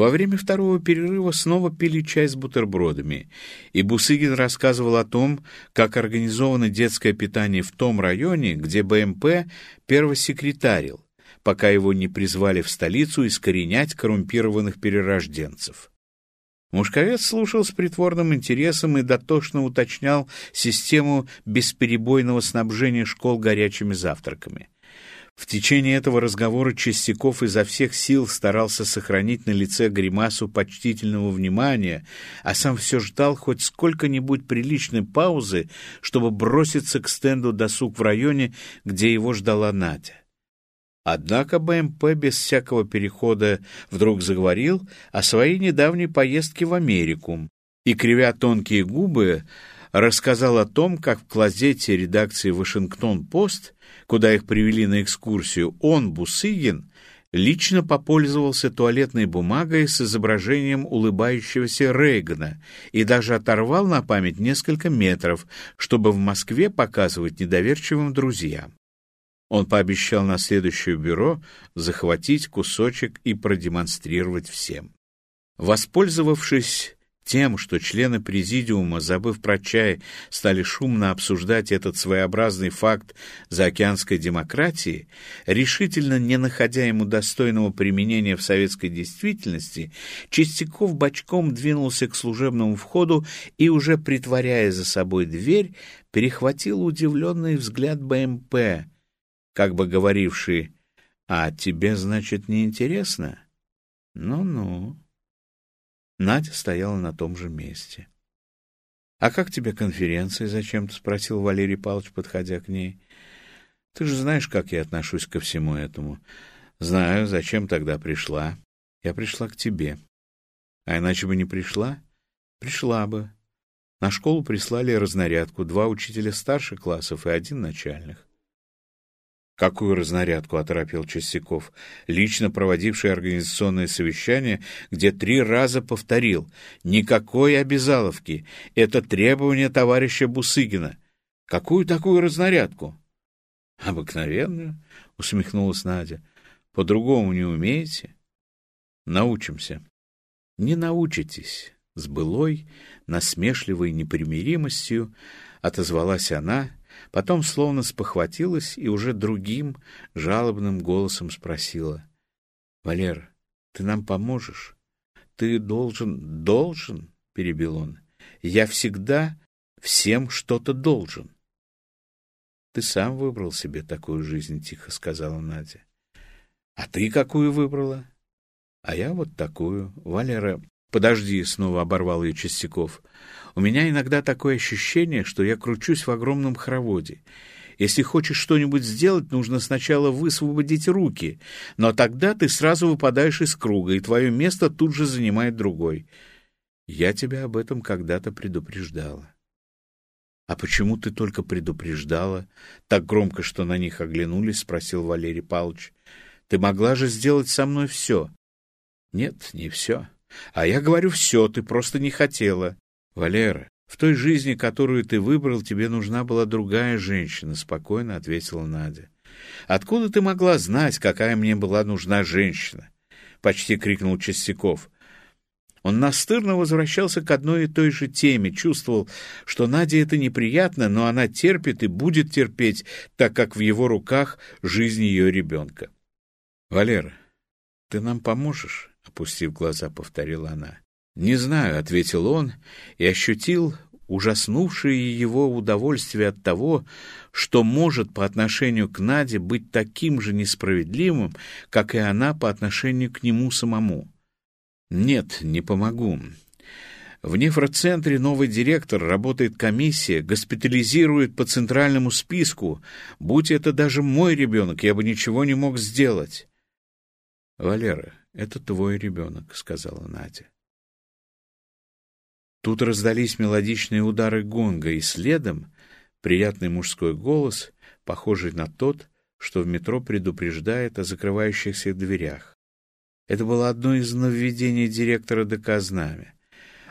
Во время второго перерыва снова пили чай с бутербродами, и Бусыгин рассказывал о том, как организовано детское питание в том районе, где БМП первосекретарил, пока его не призвали в столицу искоренять коррумпированных перерожденцев. Мушковец слушал с притворным интересом и дотошно уточнял систему бесперебойного снабжения школ горячими завтраками. В течение этого разговора Чистяков изо всех сил старался сохранить на лице гримасу почтительного внимания, а сам все ждал хоть сколько-нибудь приличной паузы, чтобы броситься к стенду досуг в районе, где его ждала Надя. Однако БМП без всякого перехода вдруг заговорил о своей недавней поездке в Америку и, кривя тонкие губы, рассказал о том, как в клозете редакции «Вашингтон-Пост», куда их привели на экскурсию, он, Бусыгин, лично попользовался туалетной бумагой с изображением улыбающегося Рейгана и даже оторвал на память несколько метров, чтобы в Москве показывать недоверчивым друзьям. Он пообещал на следующее бюро захватить кусочек и продемонстрировать всем. Воспользовавшись тем, что члены президиума, забыв про чай, стали шумно обсуждать этот своеобразный факт заокеанской демократии, решительно не находя ему достойного применения в советской действительности, Чистяков бочком двинулся к служебному входу и, уже притворяя за собой дверь, перехватил удивленный взгляд БМП, как бы говоривший «А тебе, значит, неинтересно?» «Ну-ну». Надя стояла на том же месте. «А как тебе конференция?» — зачем-то спросил Валерий Павлович, подходя к ней. «Ты же знаешь, как я отношусь ко всему этому». «Знаю. Зачем тогда пришла?» «Я пришла к тебе». «А иначе бы не пришла?» «Пришла бы». На школу прислали разнарядку, два учителя старших классов и один начальных. «Какую разнарядку?» — оторопил Чистяков, лично проводивший организационное совещание, где три раза повторил «Никакой обязаловки! Это требование товарища Бусыгина! Какую такую разнарядку?» «Обыкновенную», — усмехнулась Надя. «По-другому не умеете?» «Научимся». «Не научитесь», — с былой, насмешливой непримиримостью отозвалась она, — Потом словно спохватилась и уже другим жалобным голосом спросила. — Валер, ты нам поможешь? Ты должен... — Должен? — перебил он. — Я всегда всем что-то должен. — Ты сам выбрал себе такую жизнь, — тихо сказала Надя. — А ты какую выбрала? — А я вот такую. Валера... — Подожди, — снова оборвал ее Чистяков. У меня иногда такое ощущение, что я кручусь в огромном хороводе. Если хочешь что-нибудь сделать, нужно сначала высвободить руки, но тогда ты сразу выпадаешь из круга, и твое место тут же занимает другой. Я тебя об этом когда-то предупреждала. — А почему ты только предупреждала? Так громко, что на них оглянулись, спросил Валерий Павлович. — Ты могла же сделать со мной все. — Нет, не все. А я говорю все, ты просто не хотела. «Валера, в той жизни, которую ты выбрал, тебе нужна была другая женщина», — спокойно ответила Надя. «Откуда ты могла знать, какая мне была нужна женщина?» — почти крикнул Чистяков. Он настырно возвращался к одной и той же теме, чувствовал, что Наде это неприятно, но она терпит и будет терпеть, так как в его руках жизнь ее ребенка. — Валера, ты нам поможешь? — опустив глаза, повторила она. «Не знаю», — ответил он и ощутил ужаснувшее его удовольствие от того, что может по отношению к Наде быть таким же несправедливым, как и она по отношению к нему самому. «Нет, не помогу. В нефроцентре новый директор, работает комиссия, госпитализирует по центральному списку. Будь это даже мой ребенок, я бы ничего не мог сделать». «Валера, это твой ребенок», — сказала Надя. Тут раздались мелодичные удары гонга, и следом приятный мужской голос, похожий на тот, что в метро предупреждает о закрывающихся дверях. Это было одно из нововведений директора ДК «Знамя».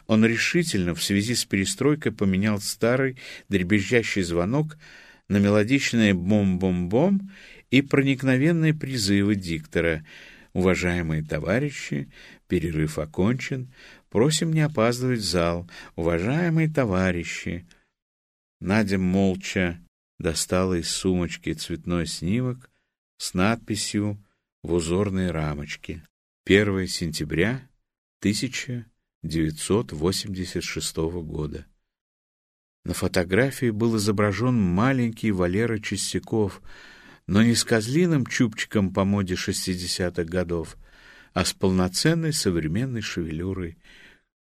Он решительно в связи с перестройкой поменял старый дребезжащий звонок на мелодичные «бом-бом-бом» и проникновенные призывы диктора Уважаемые товарищи, перерыв окончен. Просим не опаздывать в зал. Уважаемые товарищи. Надя молча достала из сумочки цветной снимок с надписью в узорной рамочке. 1 сентября 1986 года. На фотографии был изображен маленький Валера Чистяков, но не с козлиным чубчиком по моде 60-х годов, а с полноценной современной шевелюрой.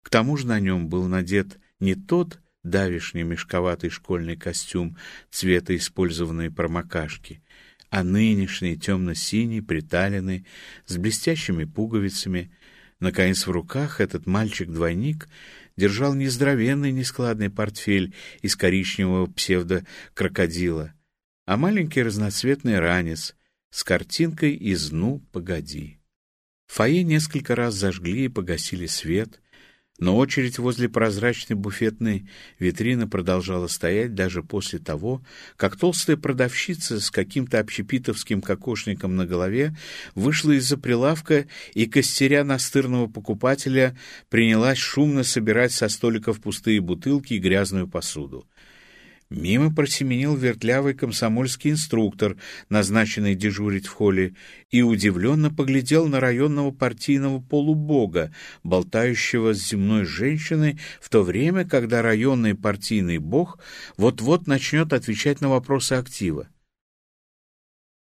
К тому же на нем был надет не тот давишний мешковатый школьный костюм цвета использованной промокашки, а нынешний темно-синий, приталенный, с блестящими пуговицами. Наконец, в руках этот мальчик-двойник держал нездоровенный нескладный портфель из коричневого псевдо-крокодила, а маленький разноцветный ранец с картинкой из «Ну, погоди». Фойе несколько раз зажгли и погасили свет — но очередь возле прозрачной буфетной витрины продолжала стоять даже после того, как толстая продавщица с каким-то общепитовским кокошником на голове вышла из-за прилавка и, костеря настырного покупателя, принялась шумно собирать со столиков пустые бутылки и грязную посуду. Мимо просеменил вертлявый комсомольский инструктор, назначенный дежурить в холле, и удивленно поглядел на районного партийного полубога, болтающего с земной женщиной, в то время, когда районный партийный бог вот-вот начнет отвечать на вопросы актива.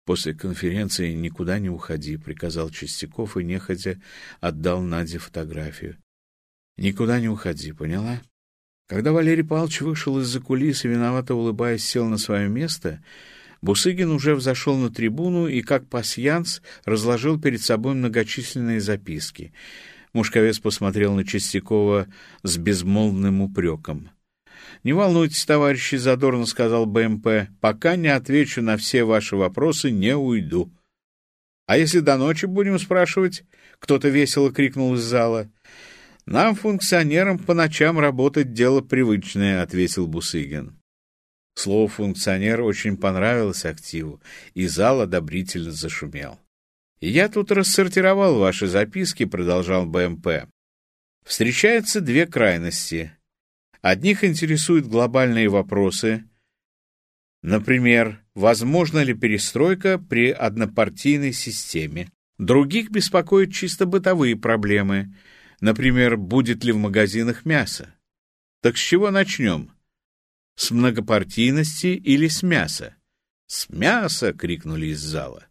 «После конференции никуда не уходи», — приказал Чистяков и нехотя отдал Наде фотографию. «Никуда не уходи, поняла?» Когда Валерий Павлович вышел из-за кулис и, виновато улыбаясь, сел на свое место, Бусыгин уже взошел на трибуну и, как пасьянс, разложил перед собой многочисленные записки. Мушковец посмотрел на Чистякова с безмолвным упреком. «Не волнуйтесь, товарищи, — задорно сказал БМП, — пока не отвечу на все ваши вопросы, не уйду». «А если до ночи будем спрашивать?» — кто-то весело крикнул из зала. «Нам, функционерам, по ночам работать дело привычное», — ответил Бусыгин. Слово «функционер» очень понравилось активу, и зал одобрительно зашумел. «Я тут рассортировал ваши записки», — продолжал БМП. «Встречаются две крайности. Одних интересуют глобальные вопросы, например, возможна ли перестройка при однопартийной системе. Других беспокоят чисто бытовые проблемы — Например, будет ли в магазинах мясо? Так с чего начнем? С многопартийности или с мяса? «С мяса!» — крикнули из зала.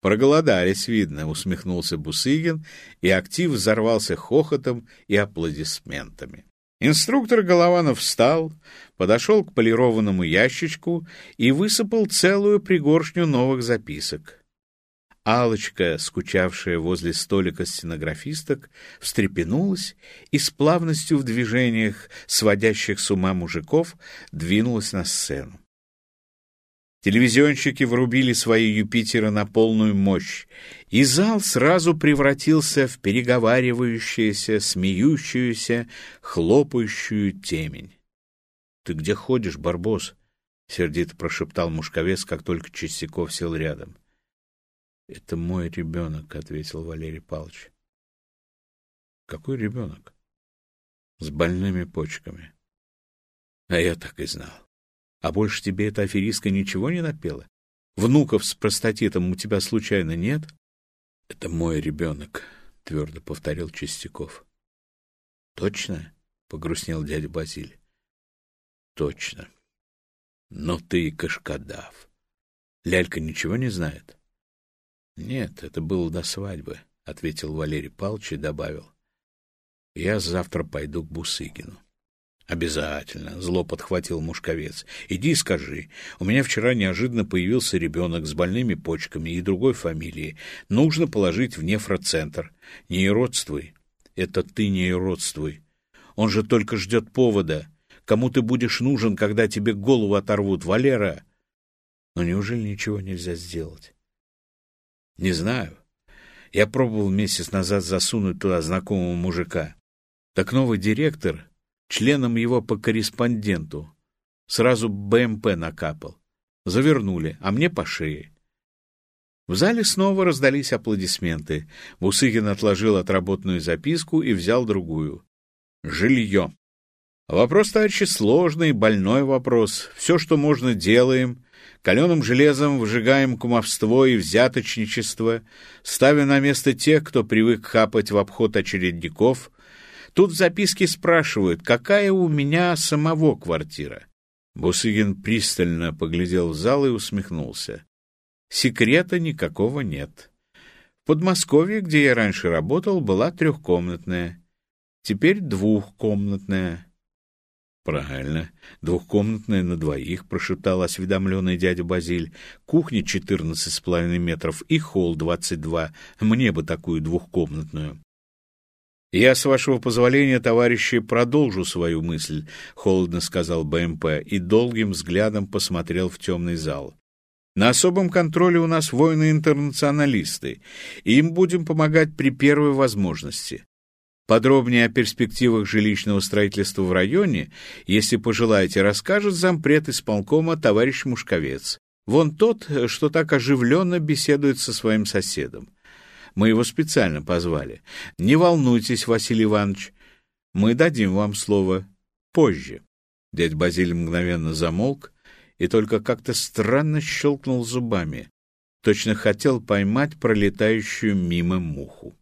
«Проголодались, видно», — усмехнулся Бусыгин, и актив взорвался хохотом и аплодисментами. Инструктор Голованов встал, подошел к полированному ящичку и высыпал целую пригоршню новых записок алочка скучавшая возле столика стенографисток, встрепенулась и с плавностью в движениях, сводящих с ума мужиков, двинулась на сцену. Телевизионщики врубили свои Юпитера на полную мощь, и зал сразу превратился в переговаривающуюся, смеющуюся, хлопающую темень. — Ты где ходишь, Барбос? — сердито прошептал мушковец, как только Чистяков сел рядом. — это мой ребенок, ответил Валерий Павлович. Какой ребенок? С больными почками. А я так и знал. А больше тебе эта аферистка ничего не напела? Внуков с простатитом у тебя случайно нет? Это мой ребенок, твердо повторил Чистяков. Точно? Погрустнел дядя Базиль. Точно. Но ты и кашкадав. Лялька ничего не знает? — Нет, это было до свадьбы, — ответил Валерий Павлович и добавил. — Я завтра пойду к Бусыгину. — Обязательно, — зло подхватил мушковец. — Иди и скажи. У меня вчера неожиданно появился ребенок с больными почками и другой фамилией. Нужно положить в нефроцентр. Не иродствуй. Это ты не иродствуй. Он же только ждет повода. Кому ты будешь нужен, когда тебе голову оторвут, Валера? Но неужели ничего нельзя сделать? Не знаю. Я пробовал месяц назад засунуть туда знакомого мужика. Так новый директор, членом его по корреспонденту, сразу БМП накапал. Завернули, а мне по шее. В зале снова раздались аплодисменты. Бусыгин отложил отработанную записку и взял другую. Жилье. Вопрос, товарищи, сложный, больной вопрос. Все, что можно, делаем. Каленым железом выжигаем кумовство и взяточничество, ставя на место тех, кто привык хапать в обход очередников. Тут в записке спрашивают, какая у меня самого квартира. Бусыгин пристально поглядел в зал и усмехнулся. Секрета никакого нет. В Подмосковье, где я раньше работал, была трехкомнатная. Теперь двухкомнатная. «Правильно. Двухкомнатная на двоих», — прошептал осведомленный дядя Базиль. «Кухня четырнадцать с половиной метров и холл двадцать два. Мне бы такую двухкомнатную». «Я, с вашего позволения, товарищи, продолжу свою мысль», — холодно сказал БМП и долгим взглядом посмотрел в темный зал. «На особом контроле у нас воины-интернационалисты, им будем помогать при первой возможности. Подробнее о перспективах жилищного строительства в районе, если пожелаете, расскажет зампред исполкома товарищ Мушковец. Вон тот, что так оживленно беседует со своим соседом. Мы его специально позвали. Не волнуйтесь, Василий Иванович, мы дадим вам слово позже. Дядь Базиль мгновенно замолк и только как-то странно щелкнул зубами. Точно хотел поймать пролетающую мимо муху.